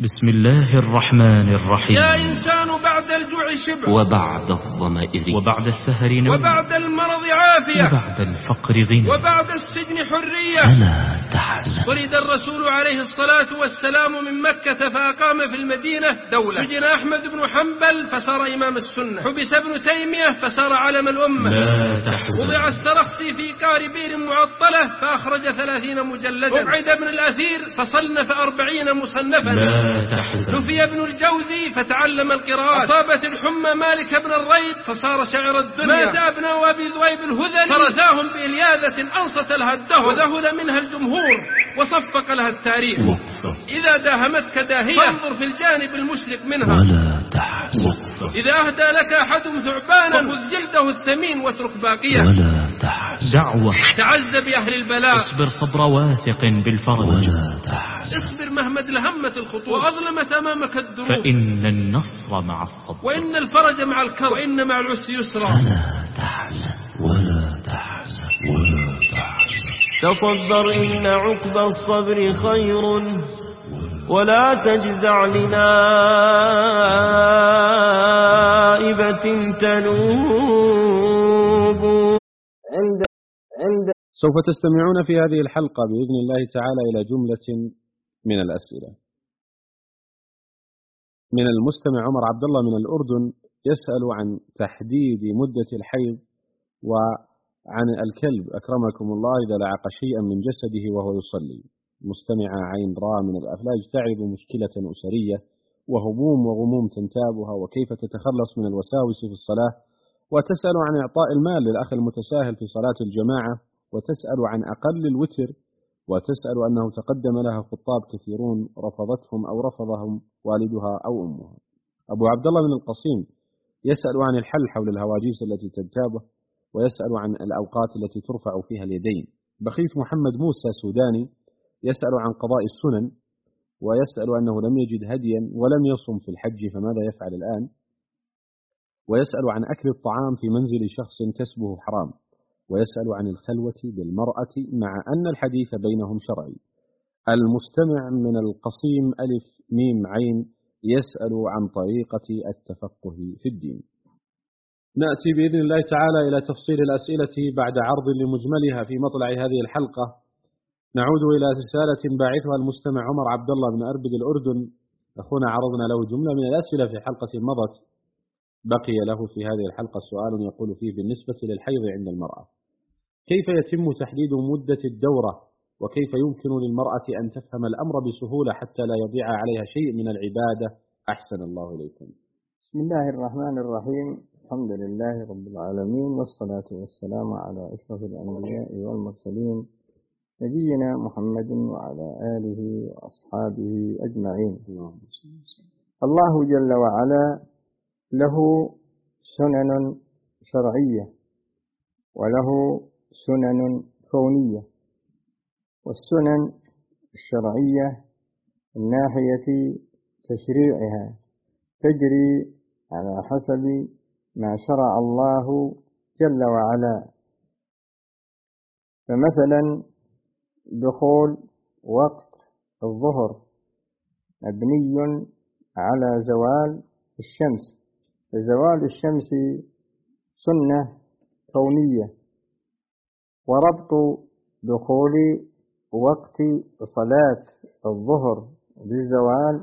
بسم الله الرحمن الرحيم. يا إنسان بعد الجوع شبع. وبعد الظمائر وبعد السهر نوم. وبعد المرض عافية. وبعد الفقر غنى. وبعد السجن حرية. فلا تحزن. ولد الرسول عليه الصلاة والسلام من مكة فأقام في المدينة دولة. سجن أحمد بن حنبل فصار إمام السنة. حبس ابن تيمية فصار علم الأمة. لا تحزن. وضع السرخسي في قار بير معطلة فأخرج ثلاثين مجلدا. وابعد ابن الأثير فصنف أربعين مصنفا. لا تحزن. شفي ابن الجوزي فتعلم القراءة. أصابت الحمى مالك بن الريب فصار شعر الدنيا. مات أبناء أبي ذويب الهذلي. فرثاهم بإلياذة أنصت لها الدهر. وذهل منها الجمهور وصفق لها التاريخ. إذا داهمتك داهية فانظر في الجانب المشرق منها. ولا تحزن. إذا أهدى لك أحدهم ثعبانا فخذ جلده الثمين واترك باقية. ولا تحزن. دعوة. تعز بأهل البلاء. اصبر صبر واثق بالفرج. ولا تحزن. اصبر مهما ادلهمت الخطوة وأظلمت أمامك الدروب. فإن النصر مع الصبر. وإن الفرج مع الكرب وإن مع العسر يسرا. فلا تحزن ولا تحزن ولا تحزن. تصبر إن عقب الصبر خير ولا تجزع لنائبة تنوب. عند عند سوف تستمعون في هذه الحلقة بإذن الله تعالى إلى جملة من الأسئلة. من المستمع عمر عبد الله من الأردن يسأل عن تحديد مدة الحيض وعن الكلب. أكرمكم الله إذا لعق شيئا من جسده وهو يصلي. مستمع عين را من الأفلاج تعرض مشكلة أسرية وهموم وغموم تنتابها وكيف تتخلص من الوساوس في الصلاة. وتسأل عن إعطاء المال للأخ المتساهل في صلاة الجماعة. وتسأل عن أقل الوتر وتسأل أنه تقدم لها خطاب كثيرون رفضتهم أو رفضهم والدها أو أمها. أبو عبد الله من القصيم يسأل عن الحل حول الهواجيس التي تنتابه ويسأل عن الأوقات التي ترفع فيها اليدين. بخيت محمد موسى سوداني يسأل عن قضاء السنن ويسأل أنه لم يجد هديا ولم يصم في الحج فماذا يفعل الآن؟ ويسأل عن أكل الطعام في منزل شخص كسبه حرام. ويسأل عن الخلوة بالمرأة مع أن الحديث بينهم شرعي. المستمع من القصيم ألف ميم عين يسأل عن طريقة التفقه في الدين. نأتي بإذن الله تعالى إلى تفصيل الأسئلة بعد عرض لمجملها في مطلع هذه الحلقة. نعود إلى رسالة باعثها المستمع عمر عبد الله بن أربد الأردن. أخونا عرضنا له جملة من الأسئلة في حلقة مضت. بقي له في هذه الحلقة سؤال يقول فيه بالنسبة للحيض عند المرأة. كيف يتم تحديد مدة الدورة؟ وكيف يمكن للمرأة أن تفهم الأمر بسهولة حتى لا يضيع عليها شيء من العبادة؟ أحسن الله إليكم. بسم الله الرحمن الرحيم. الحمد لله رب العالمين والصلاة والسلام على أشرف الأنبياء والمرسلين نبينا محمد وعلى آله وأصحابه أجمعين. الله جل وعلا له سنن شرعية وله سنن كونية والسنن الشرعية من ناحية تشريعها تجري على حسب ما شرع الله جل وعلا. فمثلا دخول وقت الظهر مبني على زوال الشمس فزوال الشمس سنة كونية. وربط دخول وقت صلاة الظهر بالزوال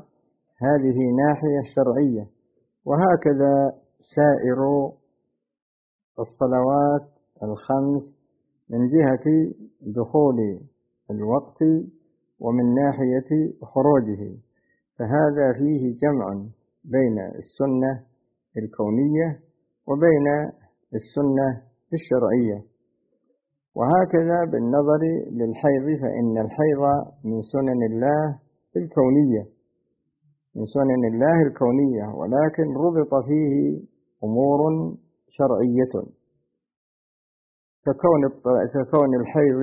هذه ناحية شرعية. وهكذا سائر الصلوات الخمس من جهة دخول الوقت ومن ناحية خروجه. فهذا فيه جمع بين السنة الكونية وبين السنة الشرعية. وهكذا بالنظر للحيض فإن الحيض من سنن الله الكونية من سنن الله الكونية ولكن ربط فيه أمور شرعية. ككون ككون الحيض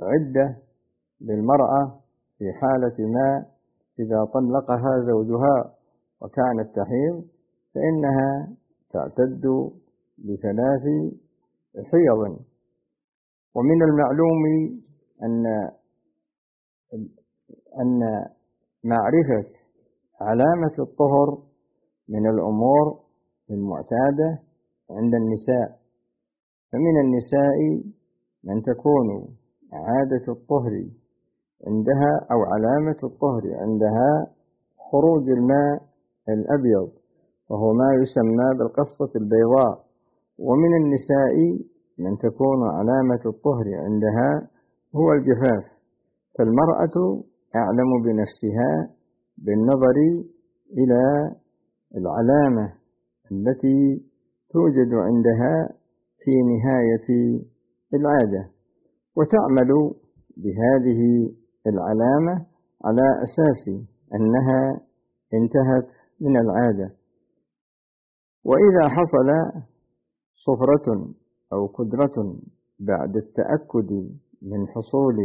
عدة للمرأة في حالة ما إذا طلقها زوجها وكانت تحيض فإنها تعتد بثلاث حيض. ومن المعلوم أن أن معرفة علامة الطهر من الأمور المعتادة عند النساء. فمن النساء من تكون عادة الطهر عندها أو علامة الطهر عندها خروج الماء الأبيض وهو ما يسمى بالقصة البيضاء. ومن النساء من تكون علامة الطهر عندها هو الجفاف فالمرأة أعلم بنفسها بالنظر إلى العلامة التي توجد عندها في نهاية العادة. وتعمل بهذه العلامة على أساس أنها انتهت من العادة. وإذا حصل صفرة أو قدرة بعد التأكد من حصول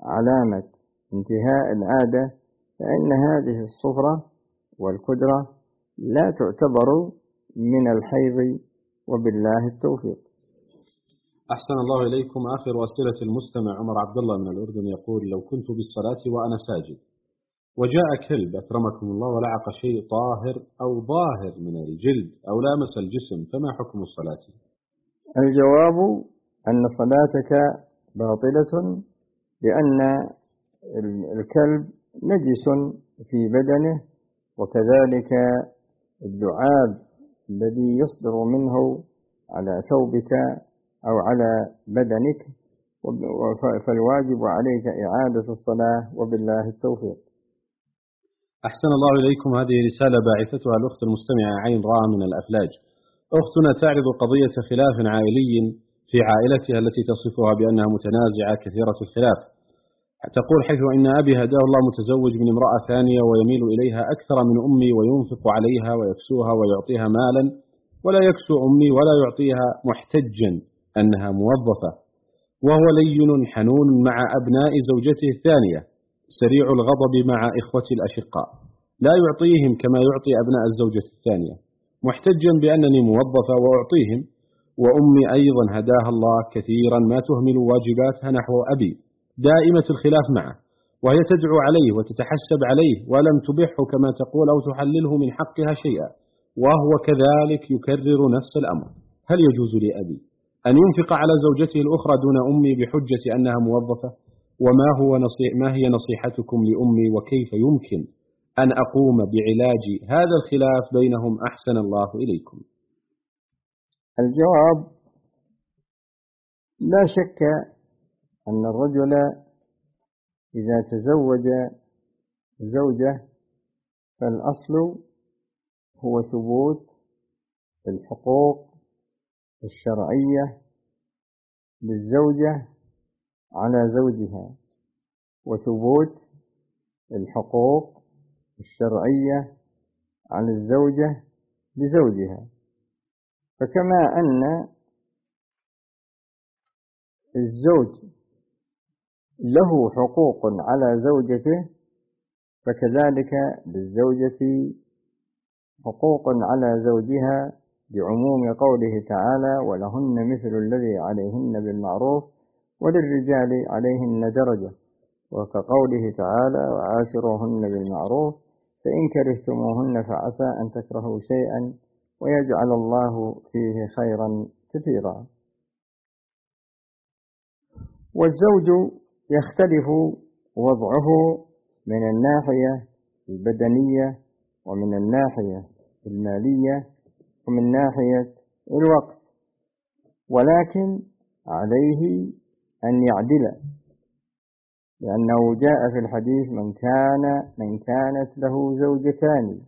علامة انتهاء العادة فإن هذه الصفرة والقدرة لا تعتبر من الحيض وبالله التوفيق. أحسن الله إليكم. آخر أسئلة المستمع عمر عبد الله من الأردن يقول لو كنت بالصلاة وأنا ساجد وجاء كلب أكرمكم الله ولعق شيء طاهر أو ظاهر من الجلد أو لامس الجسم فما حكم الصلاة؟ الجواب أن صلاتك باطلة لأن الكلب نجس في بدنه وكذلك اللعاب الذي يصدر منه على ثوبك أو على بدنك فالواجب عليك إعادة الصلاة وبالله التوفيق. أحسن الله إليكم. هذه رسالة باعثتها الأخت المستمعة عين را من الأفلاج. أختنا تعرض قضية خلاف عائلي في عائلتها التي تصفها بأنها متنازعة كثيرة الخلاف. تقول حيث إن أبي هداه الله متزوج من امرأة ثانية ويميل إليها أكثر من أمي وينفق عليها ويكسوها ويعطيها مالا ولا يكسو أمي ولا يعطيها محتجا أنها موظفة. وهو لين حنون مع أبناء زوجته الثانية. سريع الغضب مع إخوتي الأشقاء. لا يعطيهم كما يعطي أبناء الزوجة الثانية. محتجا بأنني موظفة وأعطيهم وأمي أيضا هداها الله كثيرا ما تهمل واجباتها نحو أبي. دائمة الخلاف معه وهي تدعو عليه وتتحسب عليه ولم تبحه كما تقول أو تحلله من حقها شيئا وهو كذلك يكرر نفس الأمر. هل يجوز لأبي أن ينفق على زوجته الأخرى دون أمي بحجة أنها موظفة؟ وما هو نصيح ما هي نصيحتكم لأمي وكيف يمكن أن أقوم بعلاج هذا الخلاف بينهم أحسن الله إليكم. الجواب لا شك أن الرجل إذا تزوج زوجة فالأصل هو ثبوت الحقوق الشرعية للزوجة على زوجها وثبوت الحقوق الشرعية على الزوجة لزوجها. فكما أن الزوج له حقوق على زوجته فكذلك للزوجة حقوق على زوجها بعموم قوله تعالى ولهن مثل الذي عليهن بالمعروف وللرجال عليهن درجة وكقوله تعالى وعاشروهن بالمعروف فإن كرهتموهن فعسى أن تكرهوا شيئا ويجعل الله فيه خيرا كثيرا. والزوج يختلف وضعه من الناحية البدنية ومن الناحية المالية ومن ناحية الوقت ولكن عليه أن يعدل. لأنه جاء في الحديث من كان من كانت له زوجتان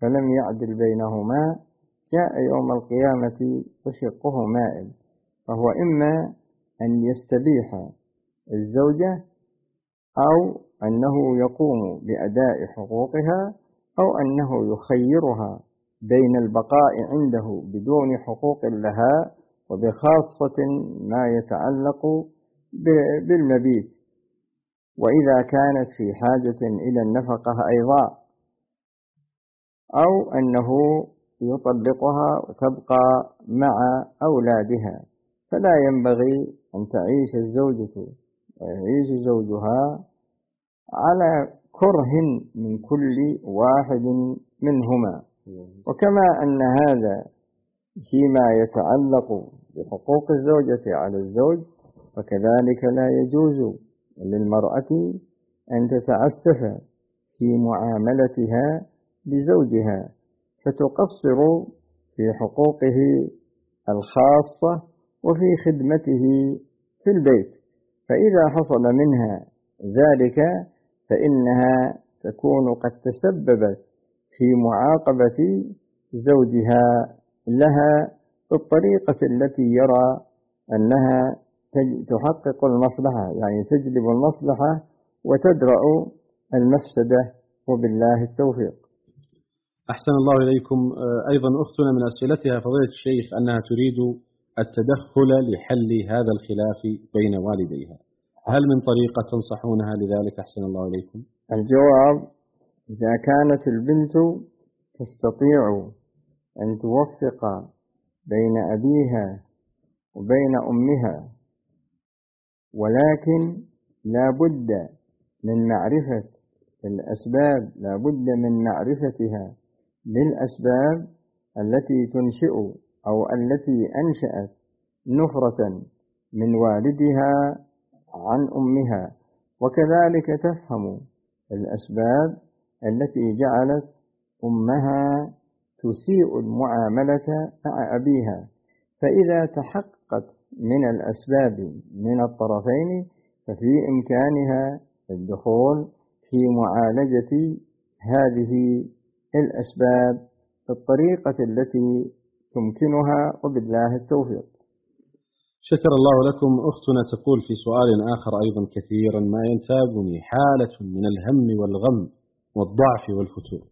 فلم يعدل بينهما جاء يوم القيامة وشقه مائل فهو إما أن يستبيح الزوجة أو أنه يقوم بأداء حقوقها أو أنه يخيرها بين البقاء عنده بدون حقوق لها وبخاصة ما يتعلق بالمبيت. وإذا كانت في حاجة إلى النفقة أيضا أو أنه يطلقها وتبقى مع أولادها فلا ينبغي أن تعيش الزوجة ويعيش زوجها على كره من كل واحد منهما. وكما أن هذا فيما يتعلق بحقوق الزوجة على الزوج فكذلك لا يجوز للمرأة أن تتعسف في معاملتها لزوجها فتقصر في حقوقه الخاصة وفي خدمته في البيت. فإذا حصل منها ذلك فإنها تكون قد تسببت في معاقبة زوجها لها بالطريقة التي يرى أنها تحقق المصلحة يعني تجلب المصلحة وتدرأ المفسدة وبالله التوفيق. أحسن الله إليكم. آه، أيضا أختنا من أسئلتها فضيلة الشيخ أنها تريد التدخل لحل هذا الخلاف بين والديها. هل من طريقة تنصحونها لذلك؟ أحسن الله إليكم. الجواب إذا كانت البنت تستطيع أن توفق بين أبيها وبين أمها ولكن لا بد من معرفة الأسباب لا بد من معرفتها للأسباب التي تنشئ أو التي أنشأت نفرة من والدها عن أمها. وكذلك تفهم الأسباب التي جعلت أمها تسيء المعاملة مع أبيها. فإذا تحققت من الأسباب من الطرفين ففي إمكانها الدخول في معالجة هذه الأسباب بالطريقة التي تمكنها وبالله التوفيق. شكر الله لكم. أختنا تقول في سؤال آخر أيضا كثيرا ما ينتابني حالة من الهم والغم والضعف والفتور.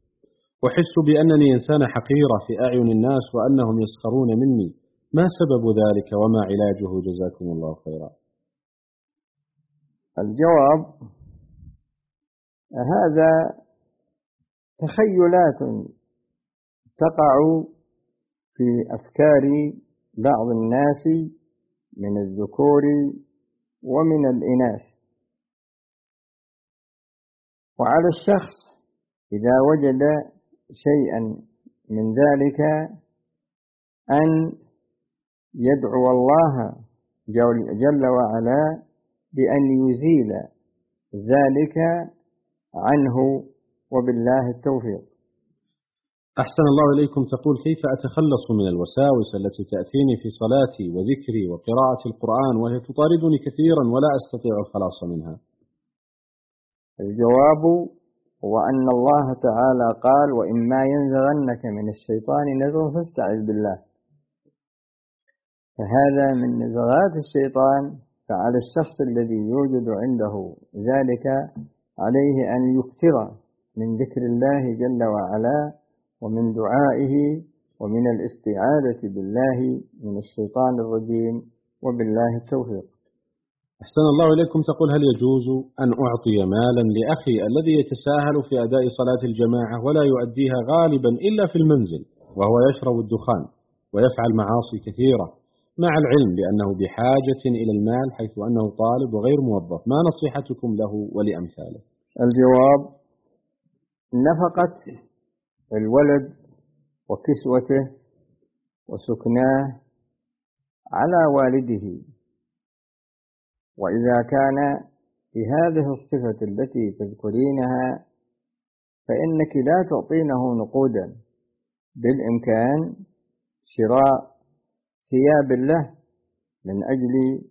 أحس بأنني إنسان حقيرة في أعين الناس وأنهم يسخرون مني. ما سبب ذلك وما علاجه جزاكم الله خيرا؟ الجواب هذا تخيلات تقع في أفكار بعض الناس من الذكور ومن الإناث. وعلى الشخص إذا وجد شيئا من ذلك أن يدعو الله جل وعلا بأن يزيل ذلك عنه وبالله التوفيق. أحسن الله إليكم. تقول كيف أتخلص من الوساوس التي تأتيني في صلاتي وذكري وقراءة القرآن وهي تطاردني كثيرا ولا أستطيع الخلاص منها؟ الجواب هو أن الله تعالى قال وإما ينزغنك من الشيطان نزغ فاستعذ بالله. فهذا من نزغات الشيطان فعلى الشخص الذي يوجد عنده ذلك عليه أن يكثر من ذكر الله جل وعلا ومن دعائه ومن الاستعاذة بالله من الشيطان الرجيم وبالله التوفيق. أحسن الله إليكم. تقول هل يجوز أن أعطي مالا لأخي الذي يتساهل في أداء صلاة الجماعة ولا يؤديها غالبا إلا في المنزل وهو يشرب الدخان ويفعل معاصي كثيرة مع العلم بأنه بحاجة إلى المال حيث أنه طالب وغير موظف. ما نصيحتكم له ولأمثاله؟ الجواب نفقة الولد وكسوته وسكناه على والده. وإذا كان بهذه الصفة التي تذكرينها فإنك لا تعطينه نقودا. بالإمكان شراء ثياب له من أجل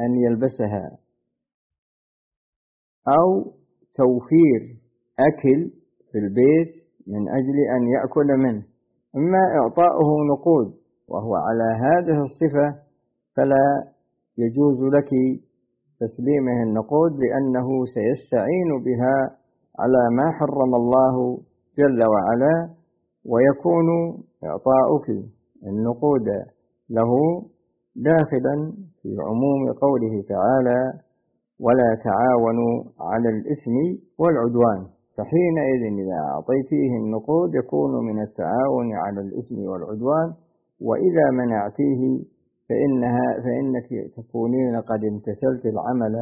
أن يلبسها. أو توفير أكل في البيت من أجل أن يأكل منه. أما إعطاؤه نقود وهو على هذه الصفة فلا يجوز لك تسليمه النقود لأنه سيستعين بها على ما حرم الله جل وعلا ويكون إعطاؤك النقود. له داخلا في عموم قوله تعالى ولا تعاونوا على الإثم والعدوان فحينئذ إذا أعطيتيه النقود يكون من التعاون على الإثم والعدوان وإذا منعتيه فإنها فإنك تكونين قد امتثلت العمل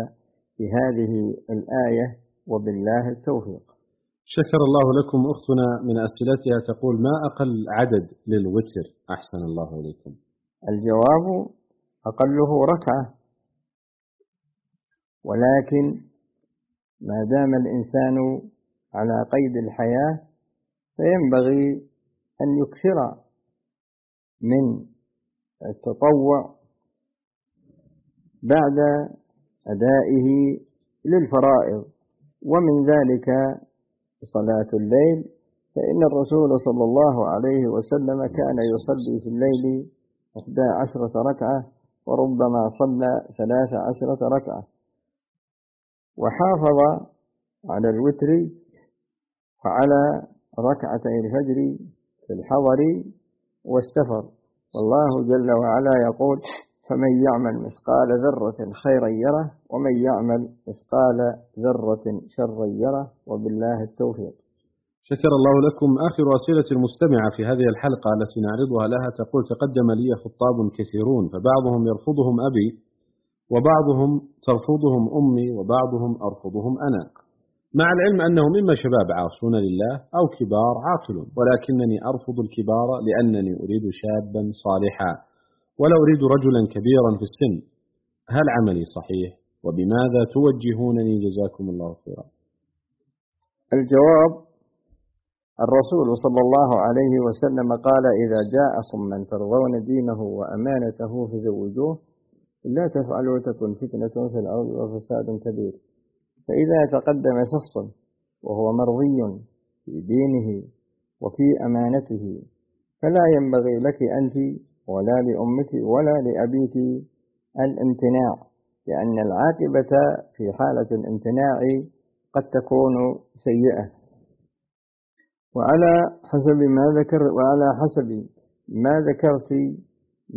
في هذه الآية وبالله التوفيق. شكر الله لكم أختنا من أسئلتها تقول ما أقل عدد للوتر؟ أحسن الله إليكم. الجواب أقله ركعة. ولكن ما دام الإنسان على قيد الحياة فينبغي أن يكثر من التطوع بعد أدائه للفرائض. ومن ذلك صلاة الليل فإن الرسول صلى الله عليه وسلم كان يصلي في الليل إحدى عشرة ركعة وربما صلى ثلاث عشرة ركعة. وحافظ على الوتر وعلى ركعتي الفجر في الحضر والسفر. والله جل وعلا يقول فمن يعمل مثقال ذرة خيرا يره ومن يعمل مثقال ذرة شرا يره. وبالله التوفيق. شكر الله لكم. آخر أسئلة المستمعة في هذه الحلقة التي نعرضها لها تقول تقدم لي خطاب كثيرون فبعضهم يرفضهم أبي وبعضهم ترفضهم أمي وبعضهم أرفضهم أنا. مع العلم أنهم إما شباب عاصون لله أو كبار عاقلون ولكنني أرفض الكبار لأنني أريد شابا صالحا ولا أريد رجلا كبيرا في السن. هل عملي صحيح؟ وبماذا توجهونني؟ جزاكم الله خيرا. الجواب الرسول صلى الله عليه وسلم قال إذا جاءكم من ترضون دينه وأمانته فزوجوه لا تفعلوا تكن فتنة في الأرض وفساد كبير. فإذا تقدم شخص وهو مرضي في دينه وفي أمانته فلا ينبغي لك أنت ولا لأمك ولا لأبيك الامتناع لأن العاقبة في حالة الامتناع قد تكون سيئة. وعلى حسب ما ذكر وعلى حسب ما ذكرت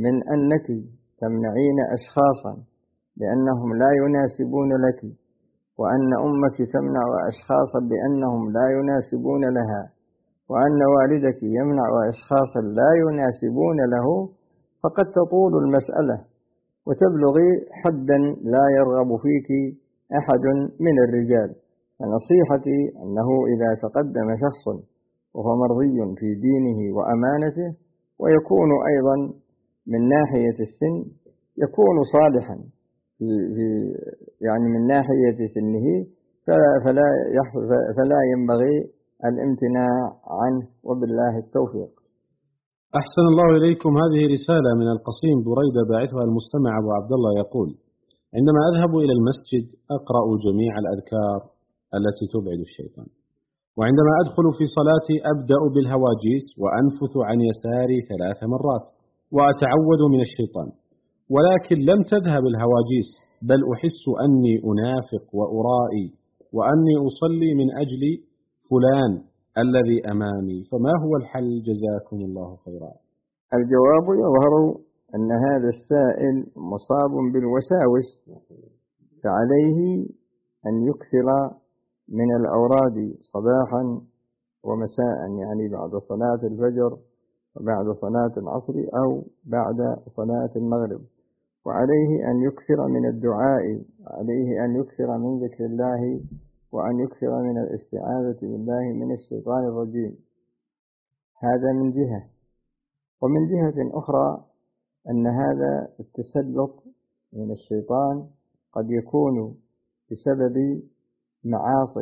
من أنك تمنعين أشخاصا لأنهم لا يناسبون لك وأن أمك تمنع أشخاصا لأنهم لا يناسبون لها وأن والدك يمنع أشخاصا لا يناسبون له فقد تطول المسألة وتبلغي حدا لا يرغب فيك أحد من الرجال. فنصيحتي أنه إذا تقدم شخص وهو مرضي في دينه وأمانته ويكون أيضا من ناحية السن يكون صالحا في, يعني من ناحية سنه فلا, فلا, فلا ينبغي الامتناع عنه وبالله التوفيق. أحسن الله إليكم هذه رسالة من القصيم بريدة باعثها المستمع أبو عبد الله يقول عندما أذهب إلى المسجد أقرأ جميع الأذكار التي تبعد الشيطان. وعندما أدخل في صلاتي أبدأ بالهواجيس وأنفث عن يساري ثلاث مرات وأتعوذ من الشيطان. ولكن لم تذهب الهواجيس بل أحس أني أنافق وأرائي وأني أصلي من أجل فلان الذي أمامي. فما هو الحل؟ جزاكم الله خيرا. الجواب يظهر أن هذا السائل مصاب بالوساوس فعليه أن يكثر من الأوراد صباحا ومساء يعني بعد صلاة الفجر وبعد صلاة العصر أو بعد صلاة المغرب. وعليه أن يكثر من الدعاء عليه أن يكثر من ذكر الله وأن يكثر من الاستعاذة بالله من الشيطان الرجيم. هذا من جهة. ومن جهة أخرى أن هذا التسلط من الشيطان قد يكون بسبب معاص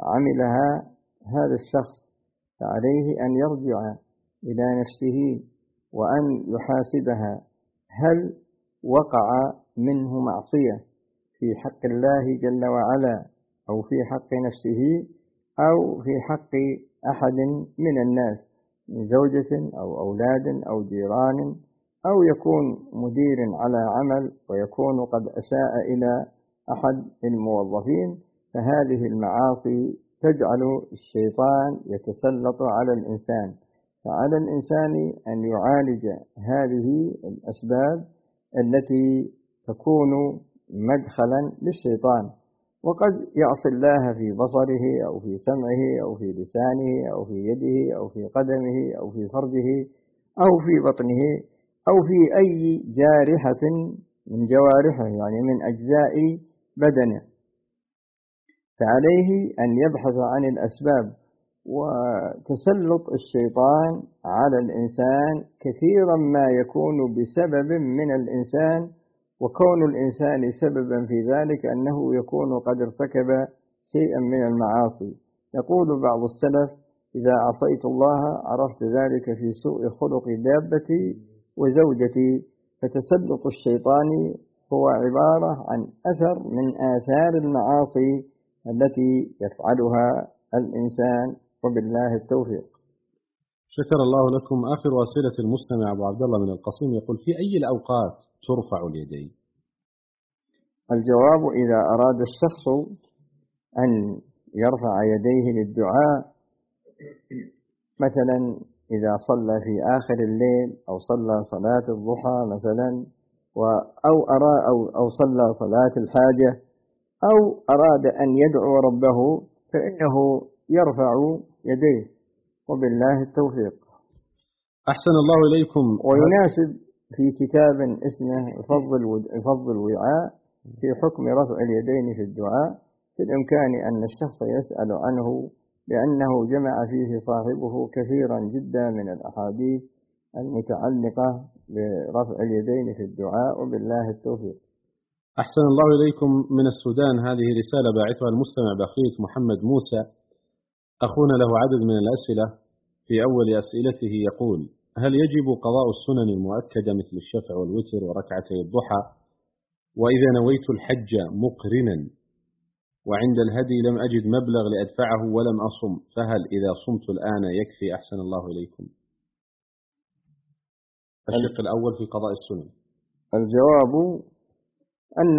عملها هذا الشخص فعليه أن يرجع إلى نفسه وأن يحاسبها. هل وقع منه معصية في حق الله جل وعلا أو في حق نفسه أو في حق أحد من الناس من زوجة أو أولاد أو جيران أو يكون مدير على عمل ويكون قد أساء إلى أحد الموظفين فهذه المعاصي تجعل الشيطان يتسلط على الإنسان. فعلى الإنسان أن يعالج هذه الأسباب التي تكون مدخلا للشيطان. وقد يعصي الله في بصره أو في سمعه أو في لسانه أو في يده أو في قدمه أو في فرجه أو في بطنه أو في أي جارحة من جوارحه يعني من أجزاء بدنه. فعليه أن يبحث عن الأسباب وتسلط الشيطان على الإنسان كثيرا ما يكون بسبب من الإنسان وكون الإنسان سببا في ذلك أنه يكون قد ارتكب شيئا من المعاصي. يقول بعض السلف إذا عصيت الله عرفت ذلك في سوء خلق دابتي وزوجتي. فتسلط الشيطان هو عبارة عن أثر من آثار المعاصي التي يفعلها الإنسان وبالله التوفيق. شكر الله لكم. آخر أسئلة المستمع أبو عبد الله من القصيم يقول في أي الأوقات ترفع اليدين؟ الجواب إذا أراد الشخص أن يرفع يديه للدعاء مثلا إذا صلى في آخر الليل أو صلى صلاة الضحى مثلا أو أرى أو أو صلى صلاة الحاجة أو أراد أن يدعو ربه فإنه يرفع يديه وبالله التوفيق. أحسن الله إليكم. ويناسب في كتاب اسمه فضل فضل الوعاء في حكم رفع اليدين في الدعاء في الإمكان أن الشخص يسأل عنه لأنه جمع فيه صاحبه كثيرا جدا من الأحاديث المتعلقة برفع اليدين في الدعاء وبالله التوفيق. أحسن الله إليكم من السودان. هذه رسالة باعثها المستمع بقية محمد موسى. أخونا له عدد من الأسئلة. في أول أسئلته يقول هل يجب قضاء السنن المؤكدة مثل الشفع والوتر وركعتي الضحى؟ وإذا نويت الحج مقرنا. وعند الهدي لم أجد مبلغ لأدفعه ولم أصم. فهل إذا صمت الآن يكفي؟ أحسن الله إليكم. الشق الأول في قضاء السنن الجواب أن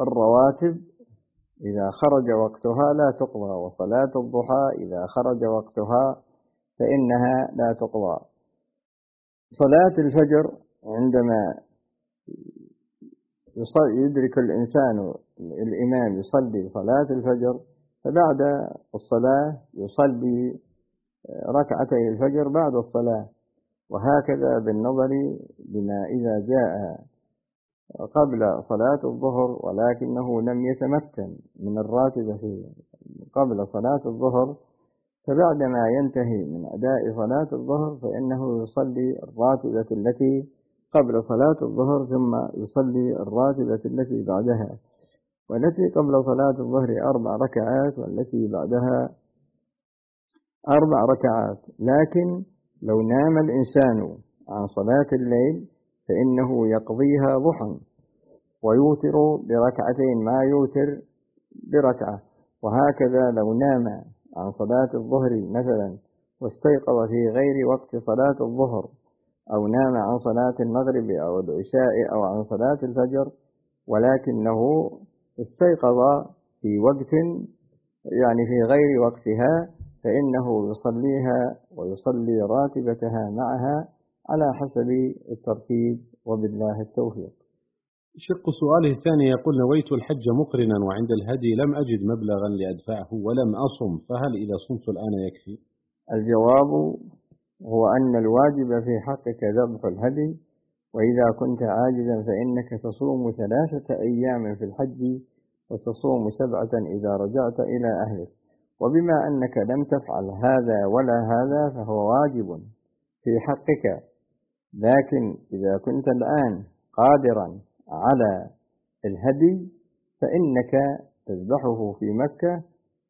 الرواتب إذا خرج وقتها لا تقضى وصلاة الضحى إذا خرج وقتها فإنها لا تقضى. صلاة الفجر عندما يدرك الإنسان الإمام يصلي صلاة الفجر فبعد الصلاة يصلي ركعتي الفجر بعد الصلاة. وهكذا بالنظر بما إذا جاء قبل صلاة الظهر ولكنه لم يتمكن من الراتبة قبل صلاة الظهر فبعدما ينتهي من أداء صلاة الظهر فإنه يصلي الراتبة التي قبل صلاة الظهر ثم يصلي الراتبة التي بعدها. والتي قبل صلاة الظهر أربع ركعات والتي بعدها أربع ركعات. لكن لو نام الإنسان عن صلاة الليل فإنه يقضيها ضحى ويوتر بركعتين ما يوتر بركعة. وهكذا لو نام عن صلاة الظهر مثلا واستيقظ في غير وقت صلاة الظهر أو نام عن صلاة المغرب أو العشاء أو عن صلاة الفجر ولكنه استيقظ في وقت يعني في غير وقتها فإنه يصليها ويصلي راتبتها معها على حسب الترتيب وبالله التوفيق. شق سؤاله الثاني يقول نويت الحج مقرنا وعند الهدي لم أجد مبلغا لأدفعه ولم أصم فهل إذا صمت الآن يكفي؟ الجواب هو أن الواجب في حقك ذبح الهدي وإذا كنت عاجزا فإنك تصوم ثلاثة أيام في الحج وتصوم سبعة إذا رجعت إلى أهلك. وبما أنك لم تفعل هذا ولا هذا فهو واجب في حقك. لكن إذا كنت الآن قادرا على الهدي فإنك تذبحه في مكة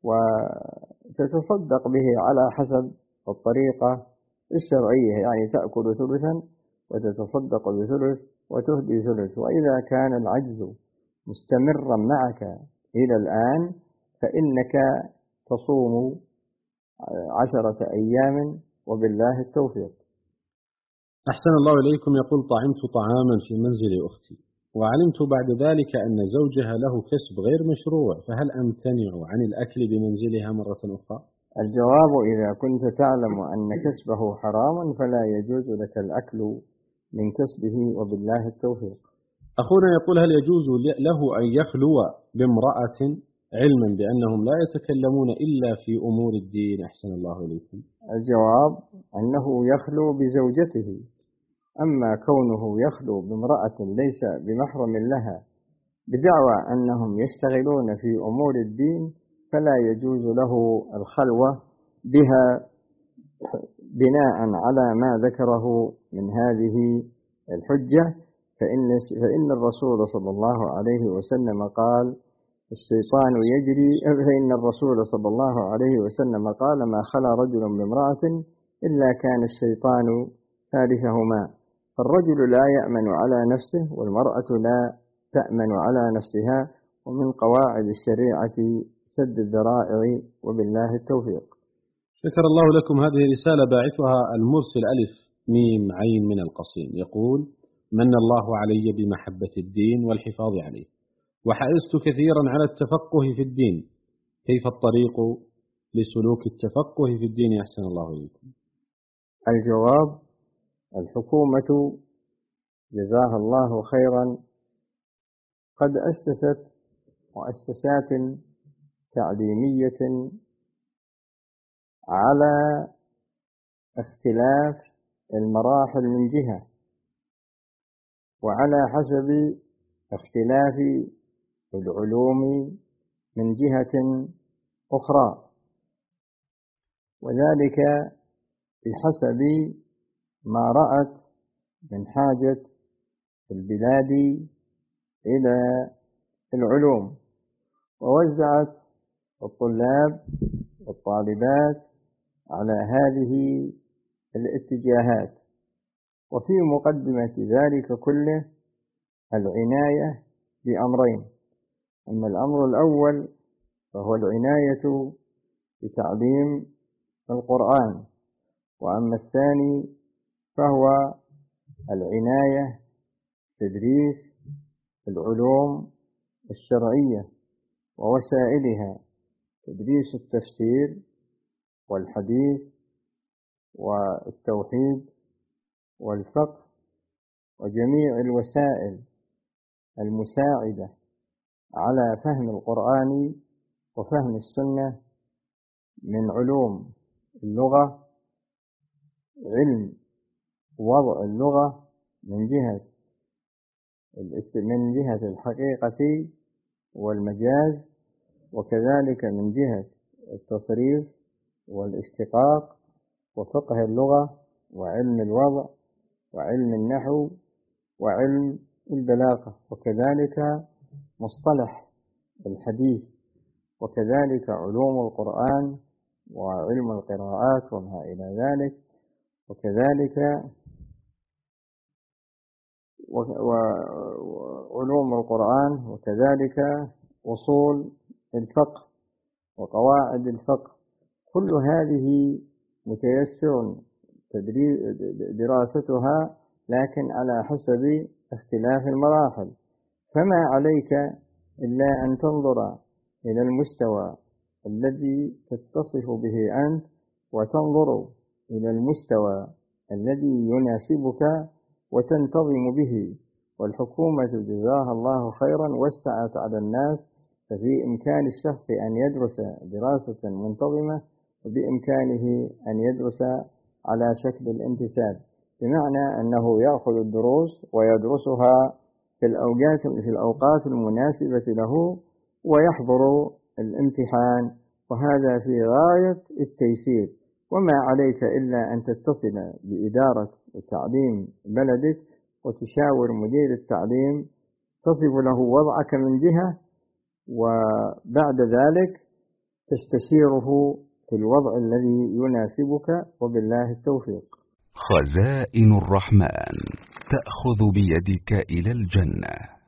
وتتصدق به على حسب الطريقة الشرعية. يعني تأكل ثلثا وتتصدق بثلث وتهدي ثلث. وإذا كان العجز مستمرا معك إلى الآن فإنك تصوم عشرة أيام وبالله التوفيق أحسن الله إليكم يقول طعمت طعاما في منزل أختي وعلمت بعد ذلك أن زوجها له كسب غير مشروع فهل أمتنع عن الأكل بمنزلها مرة أخرى؟ الجواب إذا كنت تعلم أن كسبه حرام فلا يجوز لك الأكل من كسبه وبالله التوفيق أخونا يقول هل يجوز له أن يخلو بامرأة علما بأنهم لا يتكلمون إلا في أمور الدين. أحسن الله إليكم. الجواب أنه يخلو بزوجته أما كونه يخلو بامرأة ليس بمحرم لها بدعوى أنهم يشتغلون في أمور الدين فلا يجوز له الخلوة بها بناء على ما ذكره من هذه الحجة. فإن, فإن الرسول صلى الله عليه وسلم قال الشيطان يجري فإن الرسول صلى الله عليه وسلم قال ما خلا رجل بامرأة إلا كان الشيطان ثالثهما. فالرجل لا يأمن على نفسه والمرأة لا تأمن على نفسها ومن قواعد الشريعة سد الذرائع وبالله التوفيق. شكر الله لكم. هذه رسالة باعثها المرسل ألف ميم عين من القصيم. يقول من الله علي بمحبة الدين والحفاظ عليه. وحرصت كثيرا على التفقه في الدين. كيف الطريق لسلوك التفقه في الدين؟ أحسن الله إليكم. الجواب الحكومة جزاها الله خيرا قد أسست مؤسسات تعليمية على اختلاف المراحل من جهة وعلى حسب اختلاف العلوم من جهة أخرى. وذلك بحسب ما رأت من حاجة البلاد إلى العلوم. ووزعت الطلاب والطالبات على هذه الاتجاهات. وفي مقدمة ذلك كله العناية بأمرين. أما الأمر الأول فهو العناية بتعليم القرآن وأما الثاني فهو العناية تدريس العلوم الشرعية ووسائلها تدريس التفسير والحديث والتوحيد والفقه وجميع الوسائل المساعدة على فهم القرآن وفهم السنة من علوم اللغة علم وضع اللغة من جهة من جهة الحقيقة والمجاز وكذلك من جهة التصريف والاشتقاق وفقه اللغة وعلم الوضع وعلم النحو وعلم البلاغة. وكذلك مصطلح الحديث وكذلك علوم القرآن وعلم القراءات وما إلى ذلك وكذلك وعلوم القرآن وكذلك أصول الفقه وقواعد الفقه. كل هذه متيسر دراستها لكن على حسب اختلاف المراحل. فما عليك إلا أن تنظر إلى المستوى الذي تتصف به أنت وتنظر إلى المستوى الذي يناسبك وتنتظم به. والحكومة جزاها الله خيرا وسعت على الناس ففي إمكان الشخص أن يدرس دراسة منتظمة وبإمكانه أن يدرس على شكل الانتساب بمعنى أنه يأخذ الدروس ويدرسها في الأوقات في الأوقات المناسبة له ويحضر الامتحان. وهذا في غاية التيسير. وما عليك إلا أن تتصل بإدارة تعليم بلدك وتشاور مدير التعليم. تصف له وضعك من جهة وبعد ذلك تستشيره في الوضع الذي يناسبك. وبالله التوفيق. خزائن الرحمن تأخذ بيدك إلى الجنة.